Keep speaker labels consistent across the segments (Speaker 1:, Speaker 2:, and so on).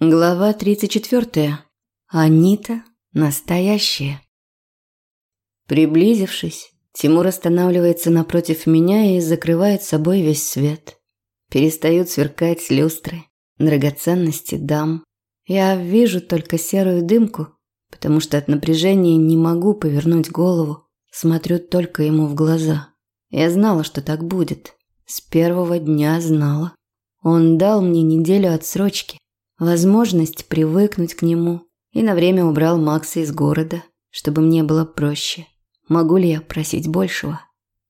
Speaker 1: Глава 34. Анита настоящая. Приблизившись, Тимур останавливается напротив меня и закрывает собой весь свет. Перестают сверкать люстры, драгоценности дам. Я вижу только серую дымку, потому что от напряжения не могу повернуть голову, смотрю только ему в глаза. Я знала, что так будет. С первого дня знала. Он дал мне неделю отсрочки возможность привыкнуть к нему и на время убрал Макса из города, чтобы мне было проще. Могу ли я просить большего?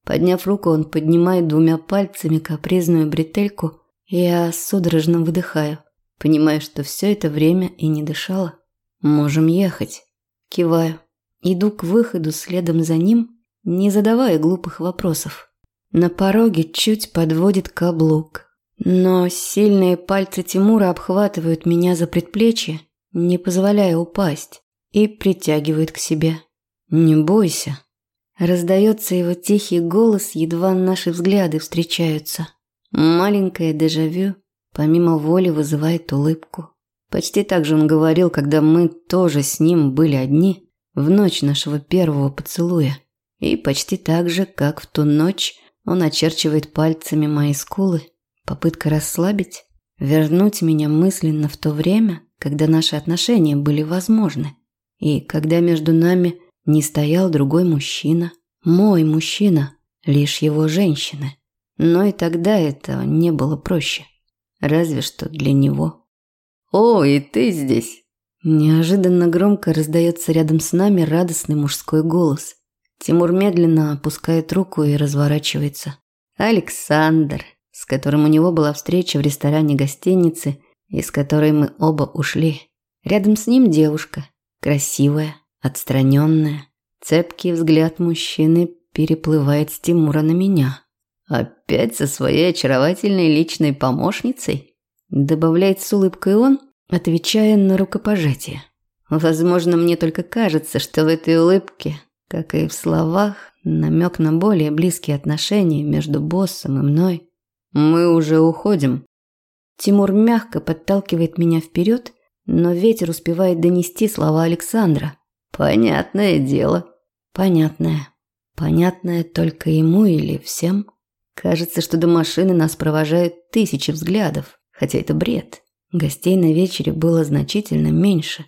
Speaker 1: Подняв руку, он поднимает двумя пальцами капризную бретельку, и я судорожно выдыхаю, понимая, что все это время и не дышала. Можем ехать. Киваю. Иду к выходу следом за ним, не задавая глупых вопросов. На пороге чуть подводит каблук. Но сильные пальцы Тимура обхватывают меня за предплечье, не позволяя упасть, и притягивают к себе. «Не бойся». Раздается его тихий голос, едва наши взгляды встречаются. Маленькое дежавю помимо воли вызывает улыбку. Почти так же он говорил, когда мы тоже с ним были одни в ночь нашего первого поцелуя. И почти так же, как в ту ночь он очерчивает пальцами мои скулы Попытка расслабить, вернуть меня мысленно в то время, когда наши отношения были возможны, и когда между нами не стоял другой мужчина, мой мужчина, лишь его женщины. Но и тогда это не было проще. Разве что для него. «О, и ты здесь!» Неожиданно громко раздается рядом с нами радостный мужской голос. Тимур медленно опускает руку и разворачивается. «Александр!» С которым у него была встреча в ресторане гостиницы, из которой мы оба ушли. Рядом с ним девушка, красивая, отстраненная. Цепкий взгляд мужчины переплывает с Тимура на меня. «Опять со своей очаровательной личной помощницей?» Добавляет с улыбкой он, отвечая на рукопожатие. Возможно, мне только кажется, что в этой улыбке, как и в словах, намек на более близкие отношения между боссом и мной. Мы уже уходим. Тимур мягко подталкивает меня вперед, но ветер успевает донести слова Александра. Понятное дело. Понятное. Понятное только ему или всем. Кажется, что до машины нас провожают тысячи взглядов, хотя это бред. Гостей на вечере было значительно меньше.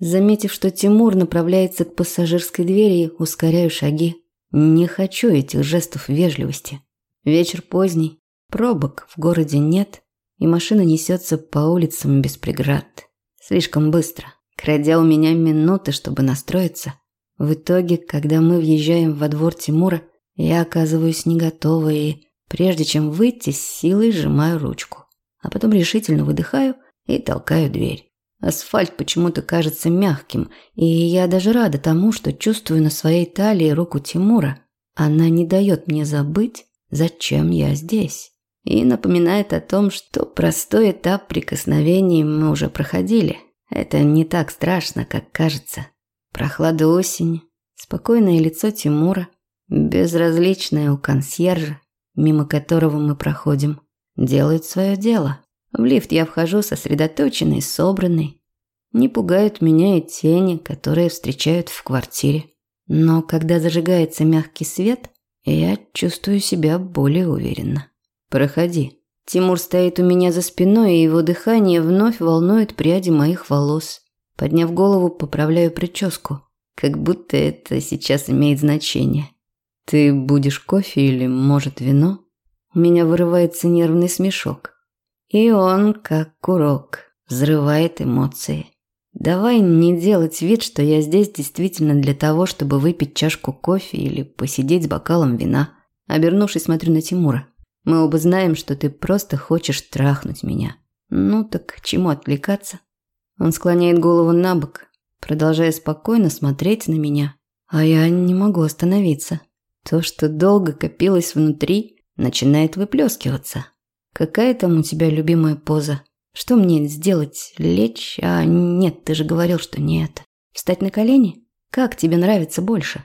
Speaker 1: Заметив, что Тимур направляется к пассажирской двери, ускоряю шаги. Не хочу этих жестов вежливости. Вечер поздний, Пробок в городе нет, и машина несется по улицам без преград. Слишком быстро, крадя у меня минуты, чтобы настроиться. В итоге, когда мы въезжаем во двор Тимура, я оказываюсь не готова и, прежде чем выйти, с силой сжимаю ручку. А потом решительно выдыхаю и толкаю дверь. Асфальт почему-то кажется мягким, и я даже рада тому, что чувствую на своей талии руку Тимура. Она не дает мне забыть, зачем я здесь и напоминает о том, что простой этап прикосновений мы уже проходили. Это не так страшно, как кажется. Прохлада осени, спокойное лицо Тимура, безразличное у консьержа, мимо которого мы проходим, делают свое дело. В лифт я вхожу сосредоточенный, собранный. Не пугают меня и тени, которые встречают в квартире. Но когда зажигается мягкий свет, я чувствую себя более уверенно. «Проходи». Тимур стоит у меня за спиной, и его дыхание вновь волнует пряди моих волос. Подняв голову, поправляю прическу. Как будто это сейчас имеет значение. «Ты будешь кофе или, может, вино?» У меня вырывается нервный смешок. И он, как курок, взрывает эмоции. Давай не делать вид, что я здесь действительно для того, чтобы выпить чашку кофе или посидеть с бокалом вина. Обернувшись, смотрю на Тимура. Мы оба знаем, что ты просто хочешь трахнуть меня. Ну так чему отвлекаться? Он склоняет голову на бок, продолжая спокойно смотреть на меня. А я не могу остановиться. То, что долго копилось внутри, начинает выплескиваться. Какая там у тебя любимая поза? Что мне сделать? Лечь? А нет, ты же говорил, что не это. Встать на колени? Как тебе нравится больше?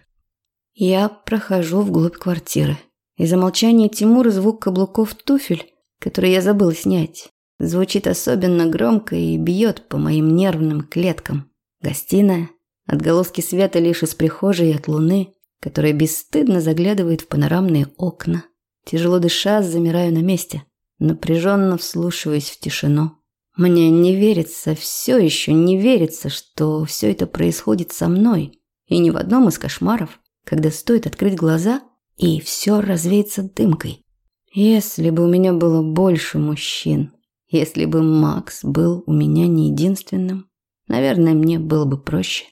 Speaker 1: Я прохожу вглубь квартиры. Из-за молчания Тимура звук каблуков туфель, который я забыла снять. звучит особенно громко и бьет по моим нервным клеткам. Гостиная, отголоски света лишь из прихожей и от луны, которая бесстыдно заглядывает в панорамные окна. Тяжело дыша, замираю на месте, напряженно вслушиваясь в тишину. Мне не верится, все еще не верится, что все это происходит со мной. И ни в одном из кошмаров, когда стоит открыть глаза, и все развеется дымкой. Если бы у меня было больше мужчин, если бы Макс был у меня не единственным, наверное, мне было бы проще.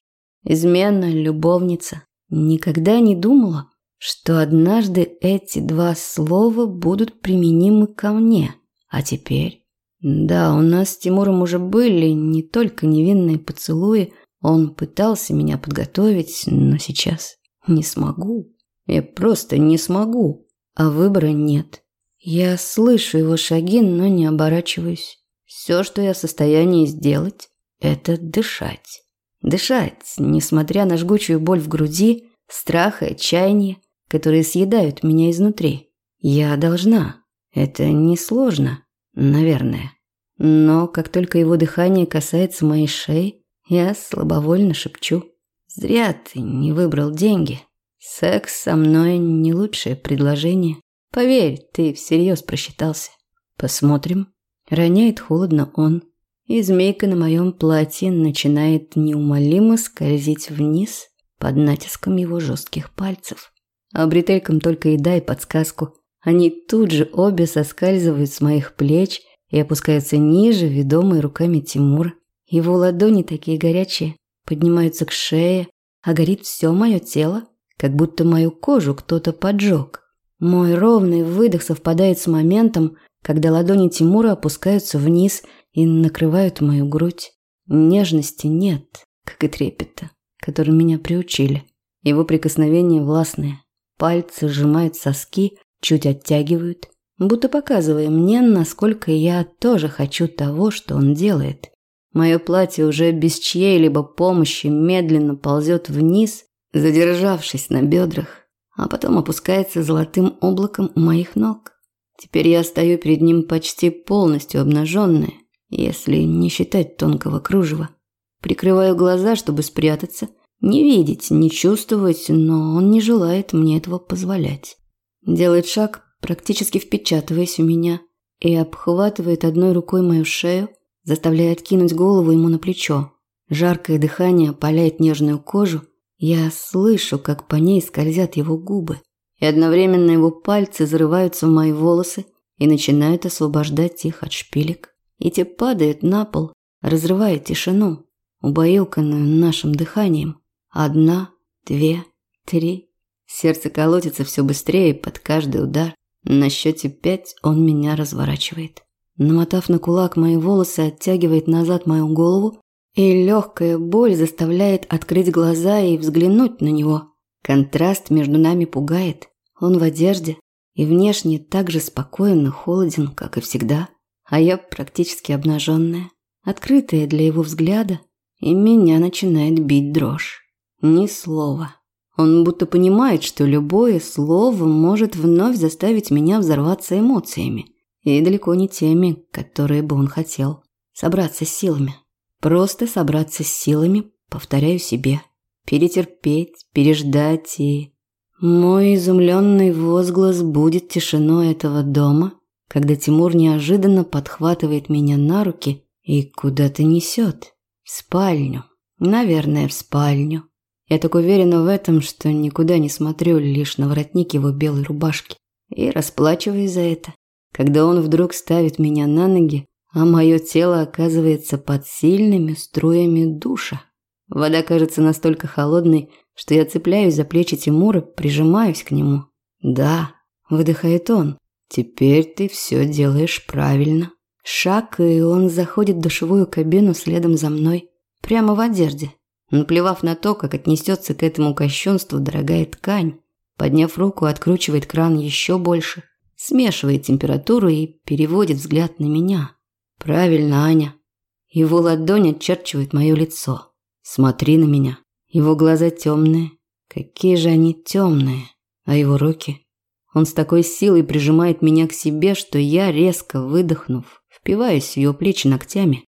Speaker 1: Измена, любовница. Никогда не думала, что однажды эти два слова будут применимы ко мне. А теперь... Да, у нас с Тимуром уже были не только невинные поцелуи, он пытался меня подготовить, но сейчас не смогу. Я просто не смогу, а выбора нет. Я слышу его шаги, но не оборачиваюсь. Все, что я в состоянии сделать, это дышать. Дышать, несмотря на жгучую боль в груди, страх и отчаяние, которые съедают меня изнутри. Я должна. Это несложно, наверное. Но как только его дыхание касается моей шеи, я слабовольно шепчу. «Зря ты не выбрал деньги. Секс со мной не лучшее предложение. Поверь, ты всерьез просчитался. Посмотрим». Роняет холодно он. И змейка на моем платье начинает неумолимо скользить вниз под натиском его жестких пальцев. А бретелькам только и дай подсказку. Они тут же обе соскальзывают с моих плеч – и опускается ниже, ведомый руками Тимура. Его ладони такие горячие, поднимаются к шее, а горит все мое тело, как будто мою кожу кто-то поджег. Мой ровный выдох совпадает с моментом, когда ладони Тимура опускаются вниз и накрывают мою грудь. Нежности нет, как и трепета, которым меня приучили. Его прикосновения властные. Пальцы сжимают соски, чуть оттягивают, будто показывая мне, насколько я тоже хочу того, что он делает. Мое платье уже без чьей-либо помощи медленно ползет вниз, задержавшись на бедрах, а потом опускается золотым облаком у моих ног. Теперь я стою перед ним почти полностью обнаженная, если не считать тонкого кружева. Прикрываю глаза, чтобы спрятаться, не видеть, не чувствовать, но он не желает мне этого позволять. Делает шаг, практически впечатываясь в меня, и обхватывает одной рукой мою шею, заставляя откинуть голову ему на плечо. Жаркое дыхание опаляет нежную кожу, я слышу, как по ней скользят его губы, и одновременно его пальцы зарываются в мои волосы и начинают освобождать их от шпилек. И те падают на пол, разрывая тишину, убаюканную нашим дыханием. Одна, две, три. Сердце колотится все быстрее под каждый удар. На счете пять он меня разворачивает. Намотав на кулак мои волосы, оттягивает назад мою голову, и легкая боль заставляет открыть глаза и взглянуть на него. Контраст между нами пугает. Он в одежде и внешне так же спокоен и холоден, как и всегда, а я практически обнаженная, открытая для его взгляда, и меня начинает бить дрожь. Ни слова. Он будто понимает, что любое слово может вновь заставить меня взорваться эмоциями. И далеко не теми, которые бы он хотел. Собраться силами. Просто собраться с силами, повторяю себе. Перетерпеть, переждать и... Мой изумленный возглас будет тишиной этого дома, когда Тимур неожиданно подхватывает меня на руки и куда-то несет. В спальню. Наверное, в спальню. Я так уверена в этом, что никуда не смотрю лишь на воротник его белой рубашки. И расплачиваюсь за это. Когда он вдруг ставит меня на ноги, а мое тело оказывается под сильными струями душа. Вода кажется настолько холодной, что я цепляюсь за плечи Тимура, прижимаюсь к нему. «Да», – выдыхает он, – «теперь ты все делаешь правильно». Шаг, и он заходит в душевую кабину следом за мной, прямо в одежде. Наплевав на то, как отнесется к этому кощунству дорогая ткань, подняв руку, откручивает кран еще больше, смешивает температуру и переводит взгляд на меня. Правильно, Аня. Его ладонь отчерчивает мое лицо. Смотри на меня. Его глаза темные. Какие же они темные. А его руки... Он с такой силой прижимает меня к себе, что я, резко выдохнув, впиваясь в ее плечи ногтями.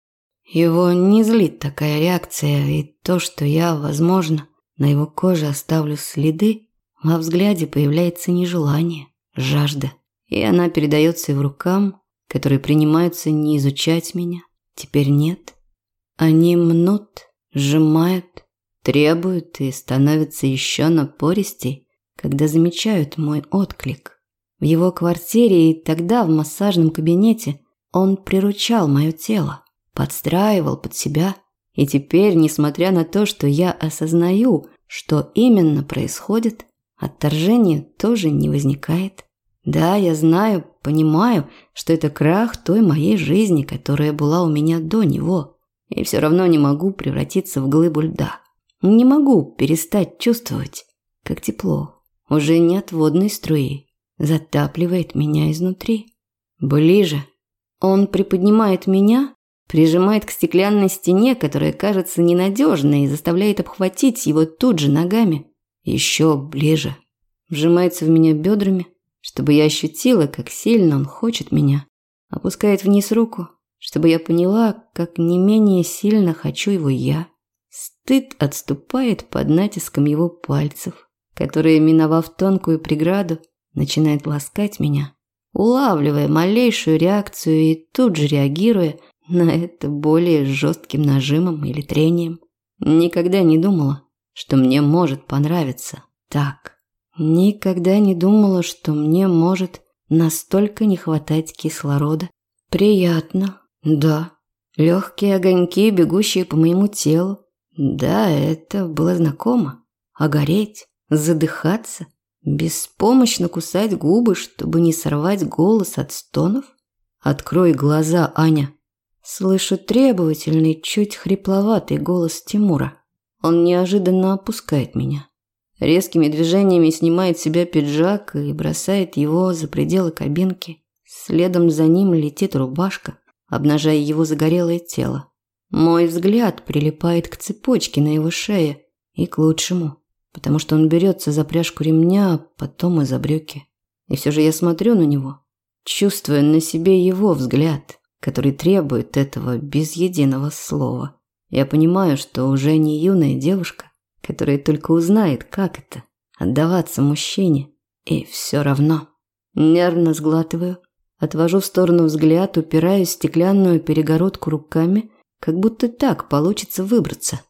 Speaker 1: Его не злит такая реакция, и то, что я, возможно, на его коже оставлю следы, во взгляде появляется нежелание, жажда, и она передается его рукам, которые принимаются не изучать меня, теперь нет. Они мнут, сжимают, требуют и становятся еще напористей, когда замечают мой отклик. В его квартире и тогда в массажном кабинете он приручал мое тело подстраивал под себя. И теперь, несмотря на то, что я осознаю, что именно происходит, отторжения тоже не возникает. Да, я знаю, понимаю, что это крах той моей жизни, которая была у меня до него. И все равно не могу превратиться в глыбу льда. Не могу перестать чувствовать, как тепло, уже не от водной струи, затапливает меня изнутри. Ближе. Он приподнимает меня, Прижимает к стеклянной стене, которая кажется ненадежной и заставляет обхватить его тут же ногами. Еще ближе. Вжимается в меня бедрами, чтобы я ощутила, как сильно он хочет меня. Опускает вниз руку, чтобы я поняла, как не менее сильно хочу его я. Стыд отступает под натиском его пальцев, которые, миновав тонкую преграду, начинает ласкать меня, улавливая малейшую реакцию и тут же реагируя на это более жестким нажимом или трением. Никогда не думала, что мне может понравиться так. Никогда не думала, что мне может настолько не хватать кислорода. Приятно, да. Легкие огоньки, бегущие по моему телу. Да, это было знакомо. Огореть, задыхаться, беспомощно кусать губы, чтобы не сорвать голос от стонов. Открой глаза, Аня. Слышу требовательный, чуть хрипловатый голос Тимура. Он неожиданно опускает меня. Резкими движениями снимает с себя пиджак и бросает его за пределы кабинки. Следом за ним летит рубашка, обнажая его загорелое тело. Мой взгляд прилипает к цепочке на его шее и к лучшему, потому что он берется за пряжку ремня, а потом и за брюки. И все же я смотрю на него, чувствуя на себе его взгляд, который требует этого без единого слова. Я понимаю, что уже не юная девушка, которая только узнает, как это – отдаваться мужчине. И все равно. Нервно сглатываю, отвожу в сторону взгляд, упираюсь в стеклянную перегородку руками, как будто так получится выбраться.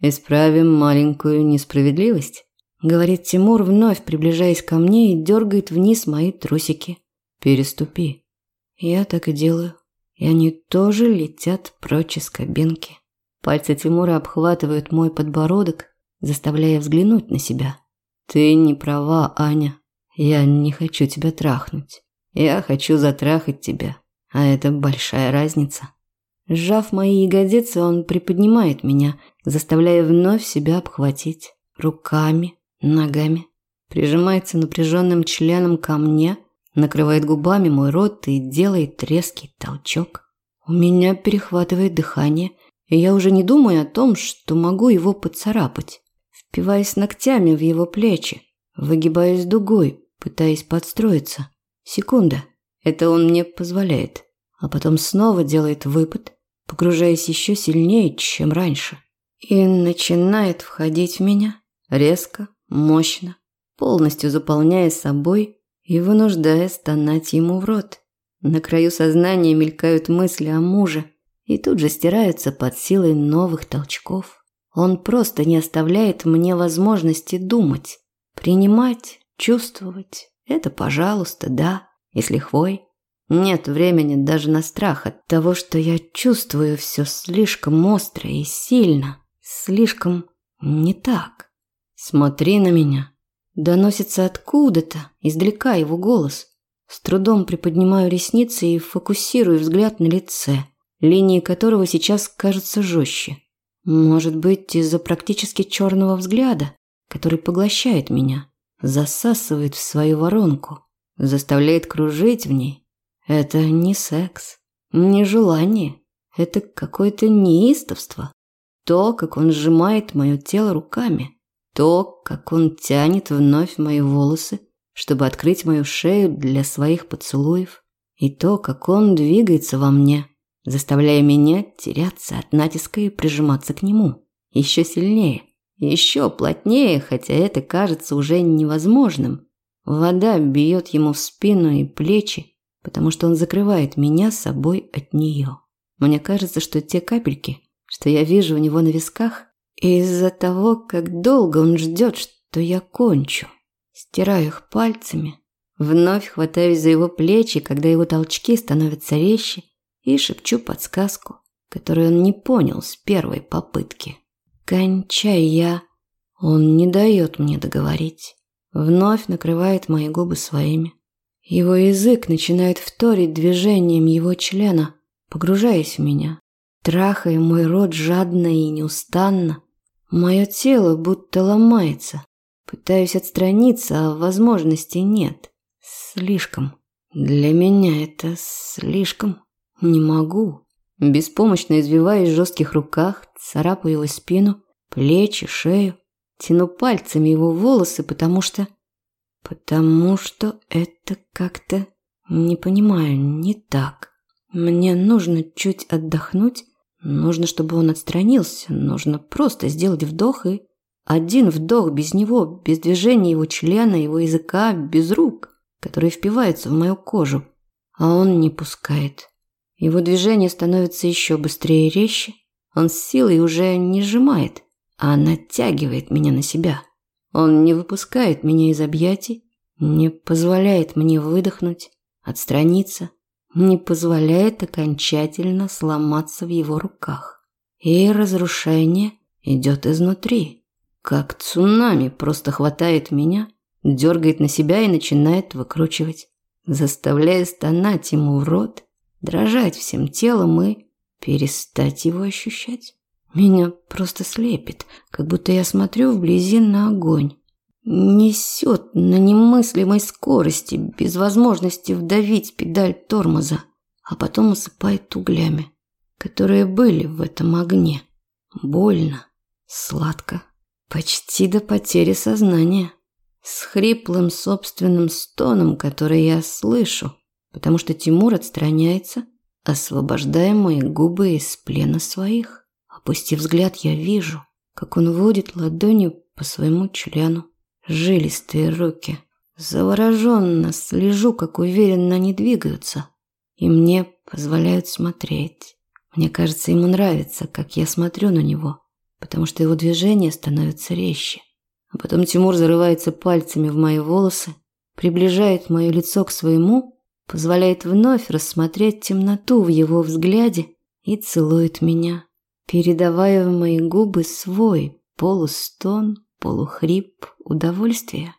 Speaker 1: «Исправим маленькую несправедливость», – говорит Тимур, вновь приближаясь ко мне и дергает вниз мои трусики. «Переступи». Я так и делаю и они тоже летят прочь из кабинки. Пальцы Тимура обхватывают мой подбородок, заставляя взглянуть на себя. «Ты не права, Аня. Я не хочу тебя трахнуть. Я хочу затрахать тебя, а это большая разница». Сжав мои ягодицы, он приподнимает меня, заставляя вновь себя обхватить. Руками, ногами. Прижимается напряженным членом ко мне – накрывает губами мой рот и делает резкий толчок. У меня перехватывает дыхание, и я уже не думаю о том, что могу его поцарапать. Впиваясь ногтями в его плечи, выгибаясь дугой, пытаясь подстроиться. Секунда. Это он мне позволяет. А потом снова делает выпад, погружаясь еще сильнее, чем раньше. И начинает входить в меня резко, мощно, полностью заполняя собой и вынуждая стонать ему в рот. На краю сознания мелькают мысли о муже и тут же стираются под силой новых толчков. Он просто не оставляет мне возможности думать, принимать, чувствовать. Это, пожалуйста, да, если хвой. Нет времени даже на страх от того, что я чувствую все слишком остро и сильно, слишком не так. Смотри на меня, Доносится откуда-то, издалека его голос. С трудом приподнимаю ресницы и фокусирую взгляд на лице, линии которого сейчас кажутся жестче. Может быть, из-за практически черного взгляда, который поглощает меня, засасывает в свою воронку, заставляет кружить в ней. Это не секс, не желание, это какое-то неистовство. То, как он сжимает мое тело руками – то, как он тянет вновь мои волосы, чтобы открыть мою шею для своих поцелуев, и то, как он двигается во мне, заставляя меня теряться от натиска и прижиматься к нему. Еще сильнее, еще плотнее, хотя это кажется уже невозможным. Вода бьет ему в спину и плечи, потому что он закрывает меня собой от нее. Мне кажется, что те капельки, что я вижу у него на висках, из-за того, как долго он ждет, что я кончу. Стираю их пальцами, вновь хватаюсь за его плечи, когда его толчки становятся резче, и шепчу подсказку, которую он не понял с первой попытки. «Кончай я!» Он не дает мне договорить. Вновь накрывает мои губы своими. Его язык начинает вторить движением его члена, погружаясь в меня, трахая мой рот жадно и неустанно. Мое тело будто ломается. Пытаюсь отстраниться, а возможности нет. Слишком. Для меня это слишком. Не могу. Беспомощно извиваясь в жестких руках, царапаю его спину, плечи, шею. Тяну пальцами его волосы, потому что... Потому что это как-то... Не понимаю, не так. Мне нужно чуть отдохнуть. Нужно, чтобы он отстранился. Нужно просто сделать вдох и... Один вдох без него, без движения его члена, его языка, без рук, которые впиваются в мою кожу. А он не пускает. Его движение становится еще быстрее и резче. Он с силой уже не сжимает, а натягивает меня на себя. Он не выпускает меня из объятий, не позволяет мне выдохнуть, отстраниться, не позволяет окончательно сломаться в его руках. И разрушение идет изнутри, как цунами просто хватает меня, дергает на себя и начинает выкручивать, заставляя стонать ему в рот, дрожать всем телом и перестать его ощущать. Меня просто слепит, как будто я смотрю вблизи на огонь. Несет на немыслимой скорости, без возможности вдавить педаль тормоза, а потом осыпает углями, которые были в этом огне. Больно, сладко, почти до потери сознания. С хриплым собственным стоном, который я слышу, потому что Тимур отстраняется, освобождая мои губы из плена своих. Опустив взгляд, я вижу, как он водит ладонью по своему члену. Жилистые руки. Завороженно слежу, как уверенно они двигаются. И мне позволяют смотреть. Мне кажется, ему нравится, как я смотрю на него, потому что его движения становятся резче. А потом Тимур зарывается пальцами в мои волосы, приближает мое лицо к своему, позволяет вновь рассмотреть темноту в его взгляде и целует меня передавая в мои губы свой полустон, полухрип удовольствия.